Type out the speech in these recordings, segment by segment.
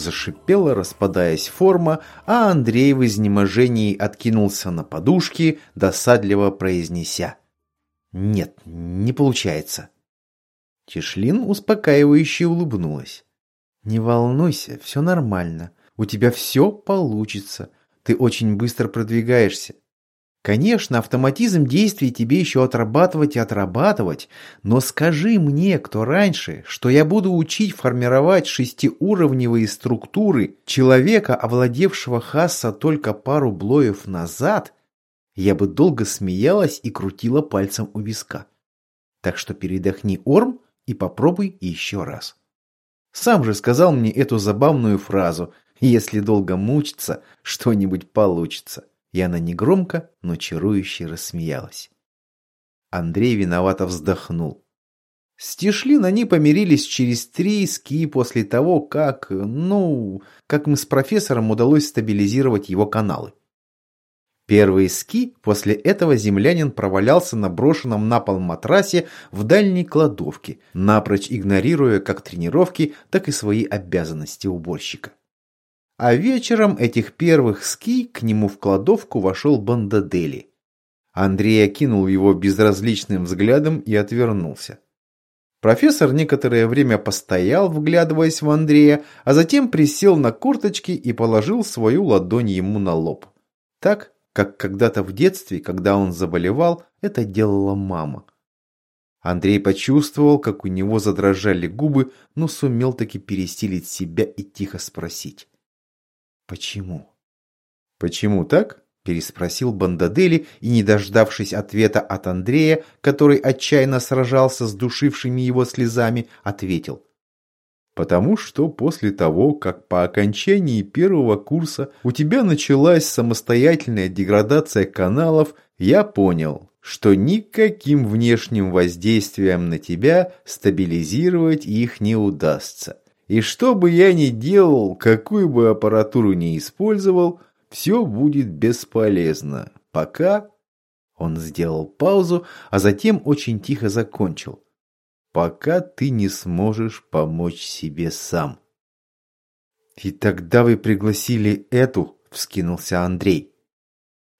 зашипела, распадаясь форма, а Андрей в изнеможении откинулся на подушки, досадливо произнеся. «Нет, не получается». Тишлин успокаивающе улыбнулась. «Не волнуйся, все нормально. У тебя все получится. Ты очень быстро продвигаешься. Конечно, автоматизм действий тебе еще отрабатывать и отрабатывать, но скажи мне, кто раньше, что я буду учить формировать шестиуровневые структуры человека, овладевшего Хасса только пару блоев назад, я бы долго смеялась и крутила пальцем у виска. Так что передохни, Орм, и попробуй еще раз. Сам же сказал мне эту забавную фразу «Если долго мучиться, что-нибудь получится». И она негромко, но чарующе рассмеялась. Андрей виновато вздохнул. С Тишлин они помирились через три ски после того, как, ну, как мы с профессором удалось стабилизировать его каналы. Первые ски после этого землянин провалялся на брошенном на пол матрасе в дальней кладовке, напрочь игнорируя как тренировки, так и свои обязанности уборщика. А вечером этих первых ски к нему в кладовку вошел Бандадели. Андрей окинул его безразличным взглядом и отвернулся. Профессор некоторое время постоял, вглядываясь в Андрея, а затем присел на курточки и положил свою ладонь ему на лоб. Так, как когда-то в детстве, когда он заболевал, это делала мама. Андрей почувствовал, как у него задрожали губы, но сумел таки пересилить себя и тихо спросить. «Почему?» «Почему так?» – переспросил Бандадели и, не дождавшись ответа от Андрея, который отчаянно сражался с душившими его слезами, ответил. «Потому что после того, как по окончании первого курса у тебя началась самостоятельная деградация каналов, я понял, что никаким внешним воздействием на тебя стабилизировать их не удастся. И что бы я ни делал, какую бы аппаратуру ни использовал, все будет бесполезно. Пока... Он сделал паузу, а затем очень тихо закончил. Пока ты не сможешь помочь себе сам. И тогда вы пригласили эту, вскинулся Андрей.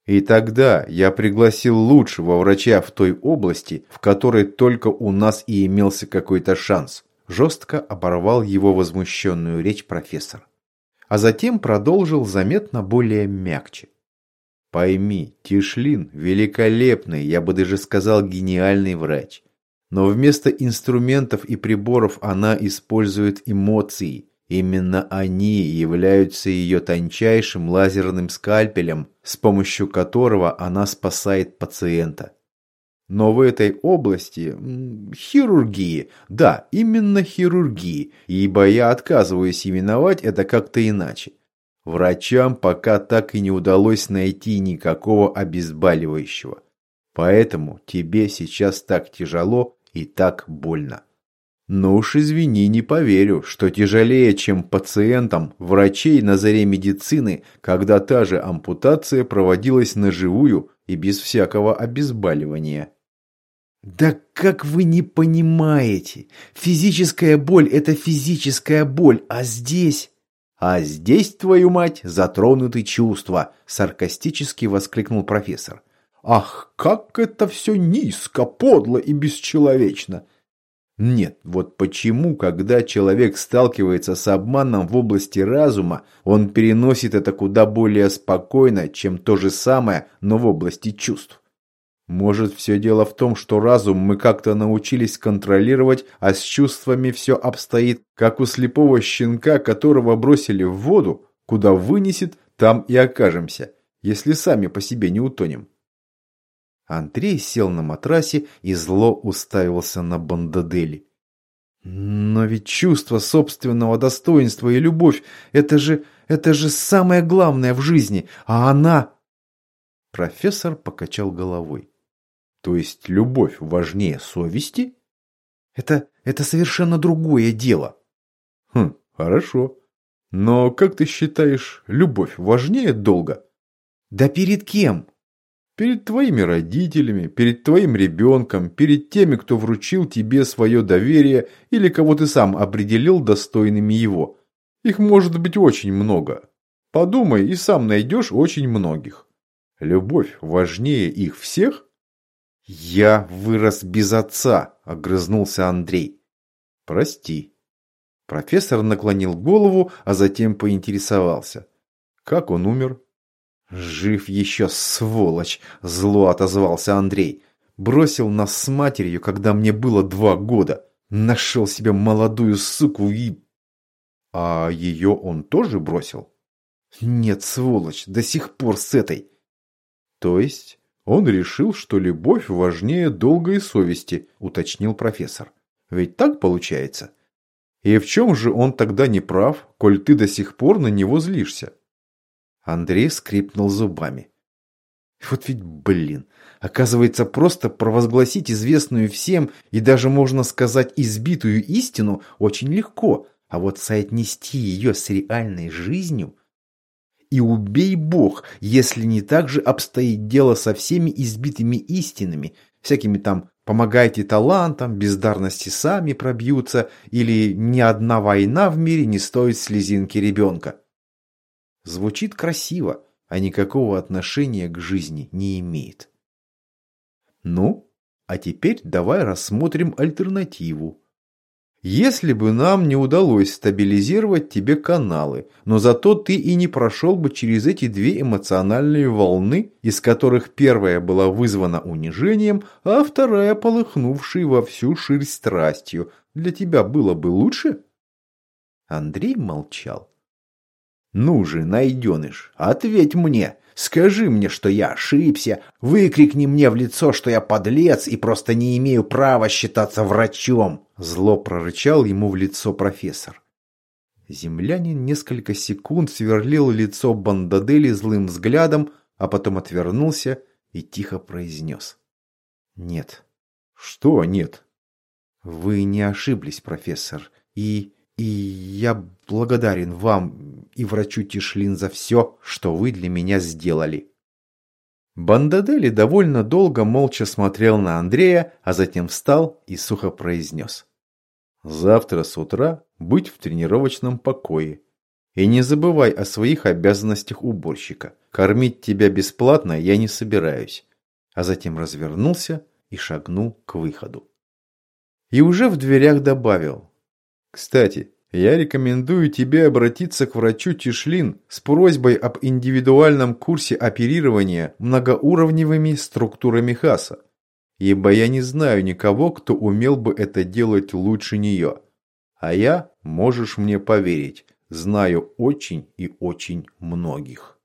И тогда я пригласил лучшего врача в той области, в которой только у нас и имелся какой-то шанс жестко оборвал его возмущенную речь профессор. А затем продолжил заметно более мягче. Пойми, Тишлин – великолепный, я бы даже сказал гениальный врач. Но вместо инструментов и приборов она использует эмоции. Именно они являются ее тончайшим лазерным скальпелем, с помощью которого она спасает пациента. Но в этой области хирургии, да, именно хирургии, ибо я отказываюсь именовать это как-то иначе. Врачам пока так и не удалось найти никакого обезболивающего. Поэтому тебе сейчас так тяжело и так больно. Но уж извини, не поверю, что тяжелее, чем пациентам, врачей на заре медицины, когда та же ампутация проводилась наживую и без всякого обезболивания. Да как вы не понимаете? Физическая боль – это физическая боль, а здесь... А здесь, твою мать, затронуты чувства, саркастически воскликнул профессор. Ах, как это все низко, подло и бесчеловечно. Нет, вот почему, когда человек сталкивается с обманом в области разума, он переносит это куда более спокойно, чем то же самое, но в области чувств. Может, все дело в том, что разум мы как-то научились контролировать, а с чувствами все обстоит, как у слепого щенка, которого бросили в воду, куда вынесет, там и окажемся, если сами по себе не утонем. Андрей сел на матрасе и зло уставился на Бандадели. Но ведь чувство собственного достоинства и любовь – это же, это же самое главное в жизни, а она… Профессор покачал головой. То есть любовь важнее совести? Это, это совершенно другое дело. Хм, хорошо. Но как ты считаешь, любовь важнее долга? Да перед кем? Перед твоими родителями, перед твоим ребенком, перед теми, кто вручил тебе свое доверие или кого ты сам определил достойными его. Их может быть очень много. Подумай и сам найдешь очень многих. Любовь важнее их всех? Я вырос без отца, огрызнулся Андрей. Прости. Профессор наклонил голову, а затем поинтересовался. Как он умер? Жив еще, сволочь, зло отозвался Андрей. Бросил нас с матерью, когда мне было два года. Нашел себе молодую суку и... А ее он тоже бросил? Нет, сволочь, до сих пор с этой. То есть он решил, что любовь важнее долгой совести, уточнил профессор. Ведь так получается? И в чем же он тогда не прав, коль ты до сих пор на него злишься? Андрей скрипнул зубами. Вот ведь, блин, оказывается, просто провозгласить известную всем и даже, можно сказать, избитую истину очень легко, а вот соотнести ее с реальной жизнью... И убей бог, если не так же обстоит дело со всеми избитыми истинами, всякими там «помогайте талантам», «бездарности сами пробьются» или «ни одна война в мире не стоит слезинки ребенка». Звучит красиво, а никакого отношения к жизни не имеет. Ну, а теперь давай рассмотрим альтернативу. Если бы нам не удалось стабилизировать тебе каналы, но зато ты и не прошел бы через эти две эмоциональные волны, из которых первая была вызвана унижением, а вторая полыхнувшей во всю ширь страстью, для тебя было бы лучше? Андрей молчал. «Ну же, найденыш, ответь мне!» Скажи мне, что я ошибся, выкрикни мне в лицо, что я подлец и просто не имею права считаться врачом!» Зло прорычал ему в лицо профессор. Землянин несколько секунд сверлил лицо Бандадели злым взглядом, а потом отвернулся и тихо произнес. «Нет». «Что нет?» «Вы не ошиблись, профессор, и и я благодарен вам и врачу Тишлин за все, что вы для меня сделали». Бандадели довольно долго молча смотрел на Андрея, а затем встал и сухо произнес. «Завтра с утра быть в тренировочном покое. И не забывай о своих обязанностях уборщика. Кормить тебя бесплатно я не собираюсь». А затем развернулся и шагнул к выходу. И уже в дверях добавил. Кстати, я рекомендую тебе обратиться к врачу Тишлин с просьбой об индивидуальном курсе оперирования многоуровневыми структурами Хаса, ибо я не знаю никого, кто умел бы это делать лучше нее. А я, можешь мне поверить, знаю очень и очень многих.